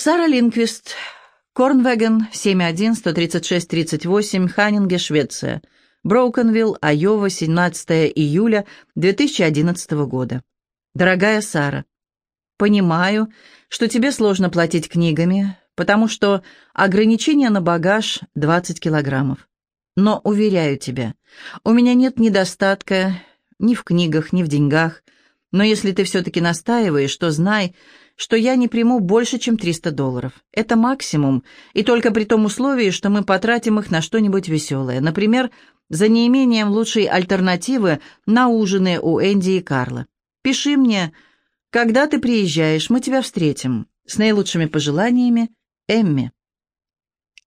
Сара Линквист, Корнвеген, 71-136-38, Ханнинге, Швеция. Броукенвилл, Айова, 17 июля 2011 года. Дорогая Сара, понимаю, что тебе сложно платить книгами, потому что ограничение на багаж 20 килограммов. Но, уверяю тебя, у меня нет недостатка ни в книгах, ни в деньгах, но если ты все-таки настаиваешь, то знай, что я не приму больше, чем 300 долларов. Это максимум, и только при том условии, что мы потратим их на что-нибудь веселое. Например, за неимением лучшей альтернативы на ужины у Энди и Карла. Пиши мне, когда ты приезжаешь, мы тебя встретим. С наилучшими пожеланиями, Эмми.